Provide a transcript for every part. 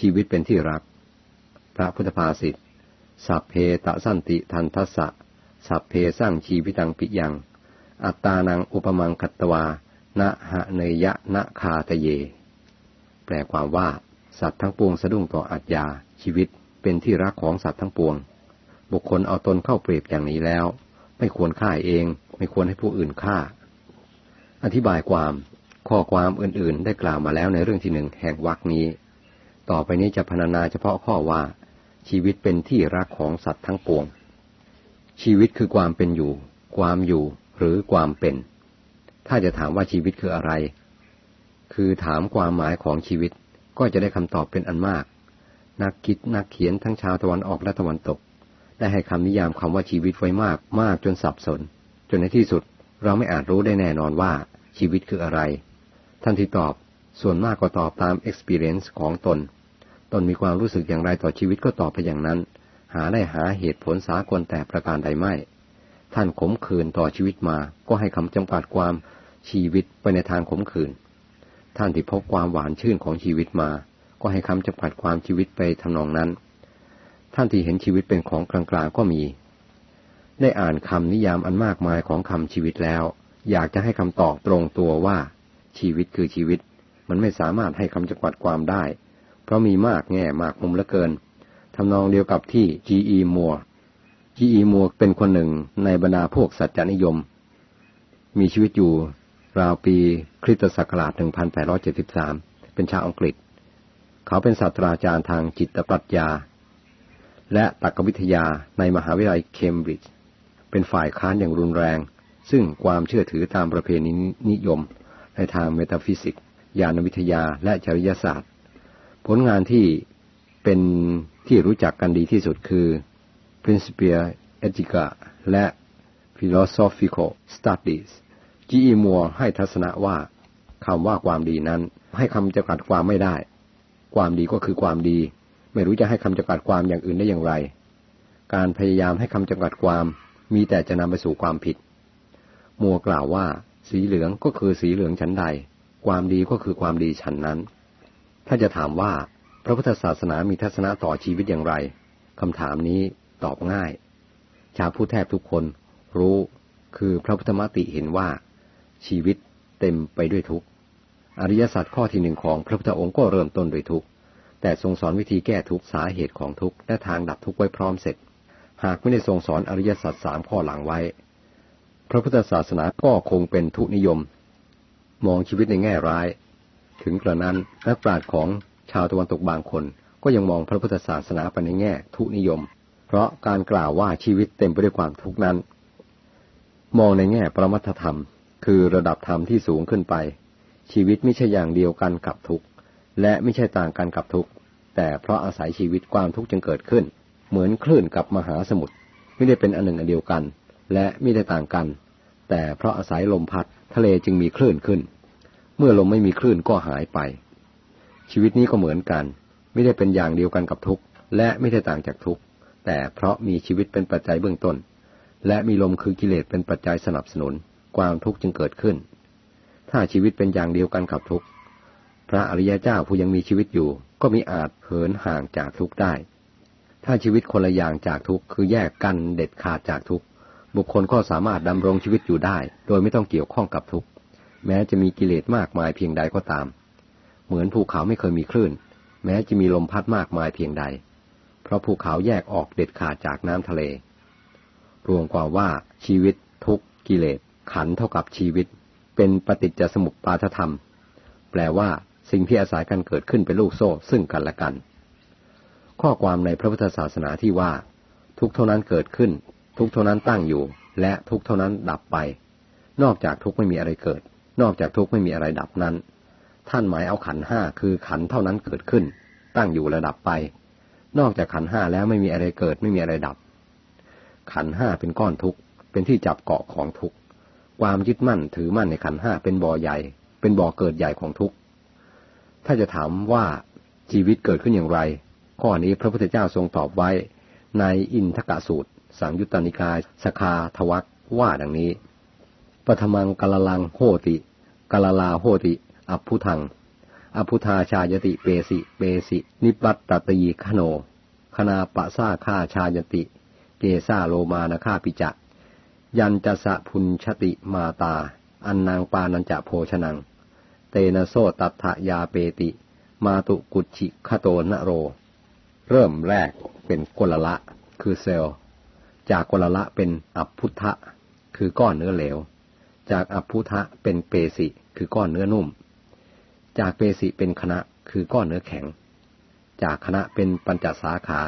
ชีวิตเป็นที่รัก พระพุทธภาษิต สัพเพตะสันติทันทัสสะ สัพเพสร้างชีวิตังปิยัง อัตตานังอุปมังคัตวา นะหะเนยะนะคาตเย แปลความว่า สัตว์ทั้งปวงสะดุ้งต่ออัจยาชีวิตเป็นที่รักของสัตว์ทั้งปวง บุคคลเอาตนเข้าเปรียบอย่างนี้แล้ว ไม่ควรฆ่าเอง ไม่ควรให้ผู้อื่นฆ่า อธิบายความข้อความอื่นๆ ได้กล่าวมาแล้วในเรื่องที่หนึ่งแห่งวรรคนี้ ต่อไปนี้จะพรรณนาเฉพาะข้อว่า ชีวิตเป็นที่รักของสัตว์ทั้งปวง ชีวิตคือความเป็นอยู่ ความอยู่หรือความเป็น ถ้าจะถามว่าชีวิตคืออะไร คือถามความหมายของชีวิตก็จะได้คำตอบเป็นอันมาก นักคิดนักเขียนทั้งชาวตะวันออกและตะวันตก ได้ให้คำนิยามคำว่าชีวิตไว้มากมากจนสับสน จนในที่สุดเราไม่อาจรู้ได้แน่นอนว่าชีวิตคืออะไร ท่านที่ตอบส่วนมากก็ตอบตาม experience ของตน ตนมีความรู้สึกอย่างไรต่อชีวิตก็ตอบไปอย่างนั้น หาได้หาเหตุผลสากลแต่ประการใดไม่ ท่านขมขื่นต่อชีวิตมา ก็ให้คำจำกัดความชีวิตไปในทางขมขื่น ท่านที่พบความหวานชื่นของชีวิตมา ก็ให้คำจำกัดความชีวิตไปทำนองนั้น ท่านที่เห็นชีวิตเป็นของกลางๆก็มี ได้อ่านคำนิยามอันมากมายของคำชีวิตแล้ว อยากจะให้คำตอบตรงตัวว่า ชีวิตคือชีวิต มันไม่สามารถให้คำจำกัดความได้ ราะมีมากแง่มากมุมเหลือเกิน ทำนองเดียวกับที่ G.E. Moore G.E. Moore เป็นคนหนึ่งในบรรดาพวกสัจจนิยม มีชีวิตอยู่ราวปีคริสตศักราช 1873 เป็นชาวอังกฤษ เขาเป็นศาสตราจารย์ทางจิตปรัชญา และตรรกวิทยาในมหาวิทยาลัยเคมบริดจ์ เป็นฝ่ายค้านอย่างรุนแรง ซึ่งความเชื่อถือตามประเพณีนิยม ในทางเมตาฟิสิกส์ ยานวิทยาและจริยศาสตร์ ผลงานที่เป็นที่รู้จักกันดีที่สุดคือ Principia Ethica และ Philosophical Studies G.E. Moore ให้ทัศนะว่าคำว่าความดีนั้น ให้คำจำกัดความไม่ได้ ความดีก็คือความดี ไม่รู้จะให้คำจำกัดความอย่างอื่นได้อย่างไร การพยายามให้คำจำกัดความมีแต่จะนำไปสู่ความผิด มัวกล่าวว่า สีเหลืองก็คือสีเหลืองชั้นใด ความดีก็คือความดีชั้นนั้น ถ้าจะถามว่าพระพุทธศาสนามีทัศนะต่อชีวิตอย่างไรคำถามนี้ตอบง่าย ชาวผู้แทบทุกคนรู้คือพระพุทธมติเห็นว่า ชีวิตเต็มไปด้วยทุกข์ อริยสัจข้อที่หนึ่งของพระพุทธองค์ก็เริ่มต้นด้วยทุกข์ แต่ทรงสอนวิธีแก้ทุกข์สาเหตุของทุกข์และทางดับทุกข์ไว้พร้อมเสร็จ หากไม่ได้ทรงสอนอริยสัจสามข้อหลังไว้ พระพุทธศาสนาก็คงเป็นทุนิยม มองชีวิตในแง่ร้าย ถึงกระนั้นนักปราชญ์ของชาวตะวันตกบางคน ก็ยังมองพระพุทธศาสนาไปในแง่ทุนิยม เพราะการกล่าวว่าชีวิตเต็มไปด้วยความทุกข์นั้น มองในแง่ประมัตธรรม คือระดับธรรมที่สูงขึ้นไป ชีวิตไม่ใช่อย่างเดียวกันกับทุกข์และไม่ใช่ต่างกันกับทุกข์แต่เพราะอาศัยชีวิตความทุกข์จึงเกิดขึ้น เหมือนคลื่นกับมหาสมุทรไม่ได้เป็นอันหนึ่งอันเดียวกัน และไม่ได้ต่างกัน แต่เพราะอาศัยลมพัดทะเลจึงมีคลื่นขึ้น เมื่อลมไม่มีคลื่นก็หายไป ชีวิตนี้ก็เหมือนกัน ไม่ได้เป็นอย่างเดียวกันกับทุกและไม่ได้ต่างจากทุกแต่เพราะมีชีวิตเป็นปัจจัยเบื้องต้น และมีลมคือกิเลสเป็นปัจจัยสนับสนุน ความทุกข์จึงเกิดขึ้น ถ้าชีวิตเป็นอย่างเดียวกันกับทุกพระอริยเจ้าผู้ยังมีชีวิตอยู่ ก็มีอาจเหินห่างจากทุกได้ ถ้าชีวิตคนละอย่างจากทุกคือแยกกันเด็ดขาดจากทุกบุคคลก็สามารถดำรงชีวิตอยู่ได้ โดยไม่ต้องเกี่ยวข้องกับทุกข์ แม้จะมีกิเลสมากมายเพียงใดก็ตาม เหมือนภูเขาไม่เคยมีคลื่น แม้จะมีลมพัดมากมายเพียงใด เพราะภูเขาแยกออกเด็ดขาดจากน้ำทะเล รวมความว่าชีวิต ทุกกิเลส ขันเท่ากับชีวิต เป็นปฏิจจสมุปบาทธรรม แปลว่าสิ่งที่อาศัยกันเกิดขึ้นเป็นลูกโซ่ซึ่งกันและกัน ข้อความในพระพุทธศาสนาที่ว่า ทุกเท่านั้นเกิดขึ้น ทุกเท่านั้นตั้งอยู่ และทุกเท่านั้นดับไป นอกจากทุกไม่มีอะไรเกิด นอกจากทุกข์ไม่มีอะไรดับนั้น ท่านหมายเอาขันห้าคือขันเท่านั้นเกิดขึ้น ตั้งอยู่และดับไป นอกจากขันห้าแล้วไม่มีอะไรเกิดไม่มีอะไรดับ ขันห้าเป็นก้อนทุกข์เป็นที่จับเกาะของทุกข์ความยึดมั่นถือมั่นในขันห้าเป็นบ่อใหญ่ เป็นบ่อเกิดใหญ่ของทุกข์ถ้าจะถามว่าชีวิตเกิดขึ้นอย่างไร ข้อนี้พระพุทธเจ้าทรงตอบไว้ ในอินทกะสูตร สังยุตตานิกายสคาทวักว่าดังนี้ปฐมังกลลังโหติ กลลาโหติ อัพพุทังอภุธาชายติเปสิ เปสิ นิปัตตตีคโน คณาปะซาฆาชายติ เกซาโลมานาฆาปิจะยันจะสะพุนชติมาตา อันนางปานันจะโพชนัง เตนะโซตัทะยาเปติ มาตุกุชิคโตนโร เริ่มแรกเป็นกลละ คือเซลจากกลละเป็นอัพพุทธะ คือก้อนเนื้อเหลว จากอัพพุทธะเป็นเปสิ คือก้อนเนื้อนุ่ม จากเปสิเป็นคณะคือก้อนเนื้อแข็ง จากคณะเป็นปัญจสาขา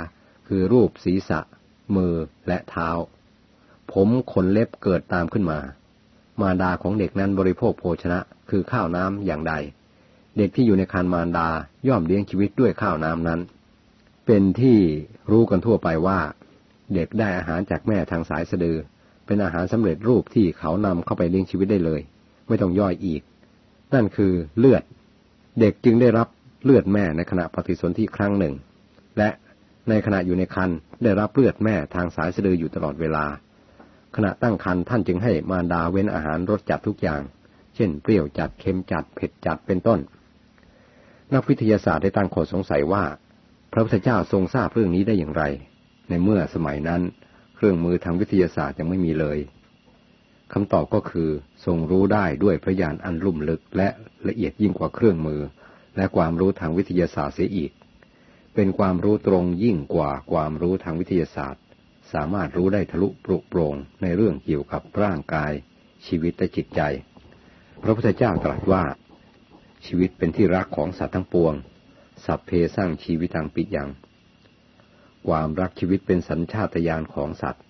คือรูปศีรษะ มือและเท้า ผมขนเล็บเกิดตามขึ้นมา มารดาของเด็กนั้นบริโภคโภชนะคือข้าวน้ำอย่างใด เด็กที่อยู่ในครรภ์มารดาย่อมเลี้ยงชีวิตด้วยข้าวน้ำนั้น เป็นที่รู้กันทั่วไปว่า เด็กได้อาหารจากแม่ทางสายสะดือ เป็นอาหารสำเร็จรูปที่เขานำเข้าไปเลี้ยงชีวิตได้เลย ไม่ต้องย่อยอีก นั่นคือเลือด เด็กจึงได้รับเลือดแม่ในขณะปฏิสนธิครั้งหนึ่ง และในขณะอยู่ในครรภ์ได้รับเลือดแม่ทางสายสะดืออยู่ตลอดเวลา ขณะตั้งครรภ์ท่านจึงให้มารดาเว้นอาหารรสจัดทุกอย่าง เช่น เปรี้ยวจัดเค็มจัดเผ็ดจัดเป็นต้น นักวิทยาศาสตร์ได้ตั้งข้อสงสัยว่า พระพุทธเจ้าทรงทราบเรื่องนี้ได้อย่างไร ในเมื่อสมัยนั้น เครื่องมือทางวิทยาศาสตร์ยังไม่มีเลย คำตอบก็คือทรงรู้ได้ด้วยพระญาณอันลุ่มลึกและละเอียดยิ่งกว่าเครื่องมือ และความรู้ทางวิทยาศาสตร์เสียอีก เป็นความรู้ตรงยิ่งกว่าความรู้ทางวิทยาศาสตร์ สามารถรู้ได้ทะลุปรุโปรงในเรื่องเกี่ยวกับร่างกาย ชีวิตและจิตใจ พระพุทธเจ้าตรัสว่า ชีวิตเป็นที่รักของสัตว์ทั้งปวง สัพเพสร้างชีวิตทางปิยัง ความรักชีวิตเป็นสัญชาตญาณของสัตว์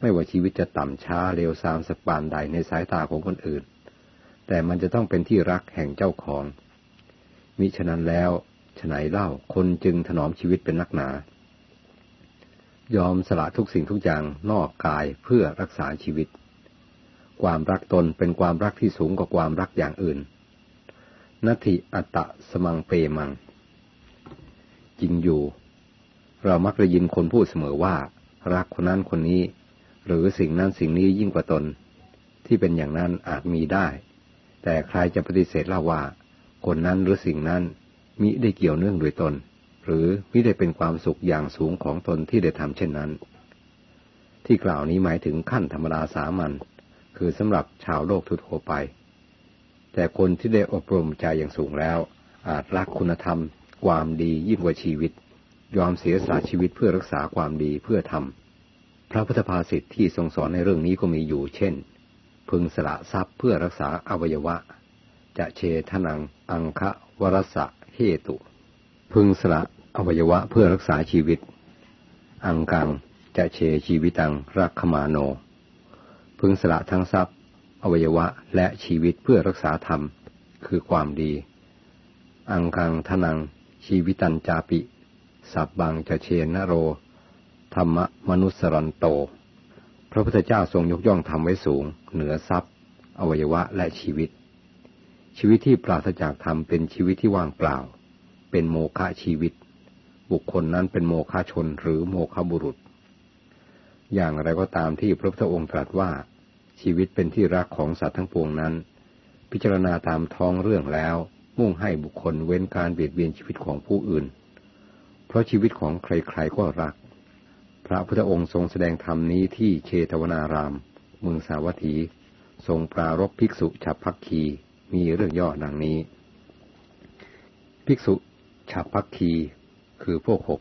ไม่ว่าชีวิตจะต่ำช้าเร็วซามสักปานใดในสายตาของคนอื่น แต่มันจะต้องเป็นที่รักแห่งเจ้าของ มิฉะนั้นแล้วฉไหนเล่าคนจึงถนอมชีวิตเป็นนักหนา ยอมสละทุกสิ่งทุกอย่างนอกกายเพื่อรักษาชีวิต ความรักตนเป็นความรักที่สูงกว่าความรักอย่างอื่นนัตถิอัตตะสมังเปมัง จริงอยู่ เรามักได้ยินคนพูดเสมอว่า รักคนนั้นคนนี้ หรือสิ่งนั้นสิ่งนี้ยิ่งกว่าตน ที่เป็นอย่างนั้นอาจมีได้ แต่ใครจะปฏิเสธเล่าว่า คนนั้นหรือสิ่งนั้นมิได้เกี่ยวเนื่องโดยตน หรือมิได้เป็นความสุขอย่างสูงของตนที่ได้ทำเช่นนั้น ที่กล่าวนี้หมายถึงขั้นธรรมดาสามัญคือสำหรับชาวโลกทั่วไป แต่คนที่ได้อบรมใจอย่างสูงแล้ว อาจรักคุณธรรม ความดียิ่งกว่าชีวิต ยอมเสียสละชีวิตเพื่อรักษาความดีเพื่อทำ พระพุทธภาษิตที่ทรงสอนในเรื่องนี้ก็มีอยู่ เช่น พึงสละทรัพย์เพื่อรักษาอวัยวะ จะเชทนัง อังคะวรสะเหตุ พึงสละอวัยวะเพื่อรักษาชีวิต อังกัง จะเชชีวิตังรักขมาโน พึงสละทั้งทรัพย์ อวัยวะและชีวิตเพื่อรักษาธรรม คือความดี อังกังทนังชีวิตันจาปิ สับบังจะเชนโร ธรรมมนุสรันโต พระพุทธเจ้าทรงยกย่องธรรมไว้สูง เหนือทรัพย์ อวัยวะและชีวิต ชีวิตที่ปราศจากธรรมเป็นชีวิตที่ว่างเปล่า เป็นโมฆะชีวิต บุคคลนั้นเป็นโมฆะชนหรือโมฆะบุรุษ อย่างไรก็ตามที่พระพุทธองค์ตรัสว่า ชีวิตเป็นที่รักของสัตว์ทั้งปวงนั้น พิจารณาตามท้องเรื่องแล้ว มุ่งให้บุคคลเว้นการเบียดเบียนชีวิตของผู้อื่น เพราะชีวิตของใครๆก็รัก พระพุทธองค์ทรงแสดงธรรมนี้ที่เชตวนาราม เมืองสาวัตถี ทรงปรารบภิกษุฉับพักคี มีเรื่องย่อดังนี้ ภิกษุฉับพักคีคือพวกหก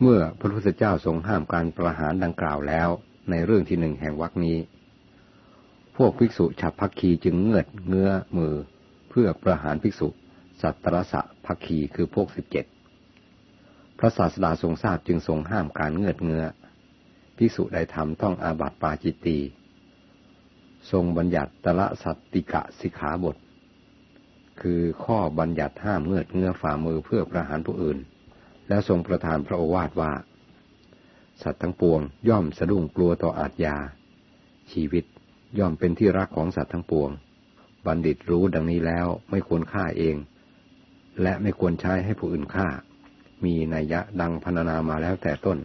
เมื่อพระพุทธเจ้าทรงห้ามการประหารดังกล่าวแล้วในเรื่องที่หนึ่งแห่งวรรคนี้ พวกภิกษุฉับพักคีจึงเงือดเงื้อมือ เพื่อประหารภิกษุสัตตรสะพักคีคือพวกสิบเจ็ด พระศาสดาทรงทราบจึงทรงห้ามการเงือดเงื้อภิกษุใดทำต้องอาบัติปาจิตตีทรงบัญญัติตละสัตติกะสิขาบท คือข้อบัญญัติห้ามเงือดเงื้อฝ่ามือเพื่อประหารผู้อื่น แล้วทรงประทานพระโอวาทว่า สัตว์ทั้งปวงย่อมสะดุ้งกลัวต่ออาทยา ชีวิตย่อมเป็นที่รักของสัตว์ทั้งปวง บัณฑิตรู้ดังนี้แล้วไม่ควรฆ่าเอง และไม่ควรใช้ให้ผู้อื่นฆ่า มีนัยยะดังพรรณนามาแล้วแต่ต้น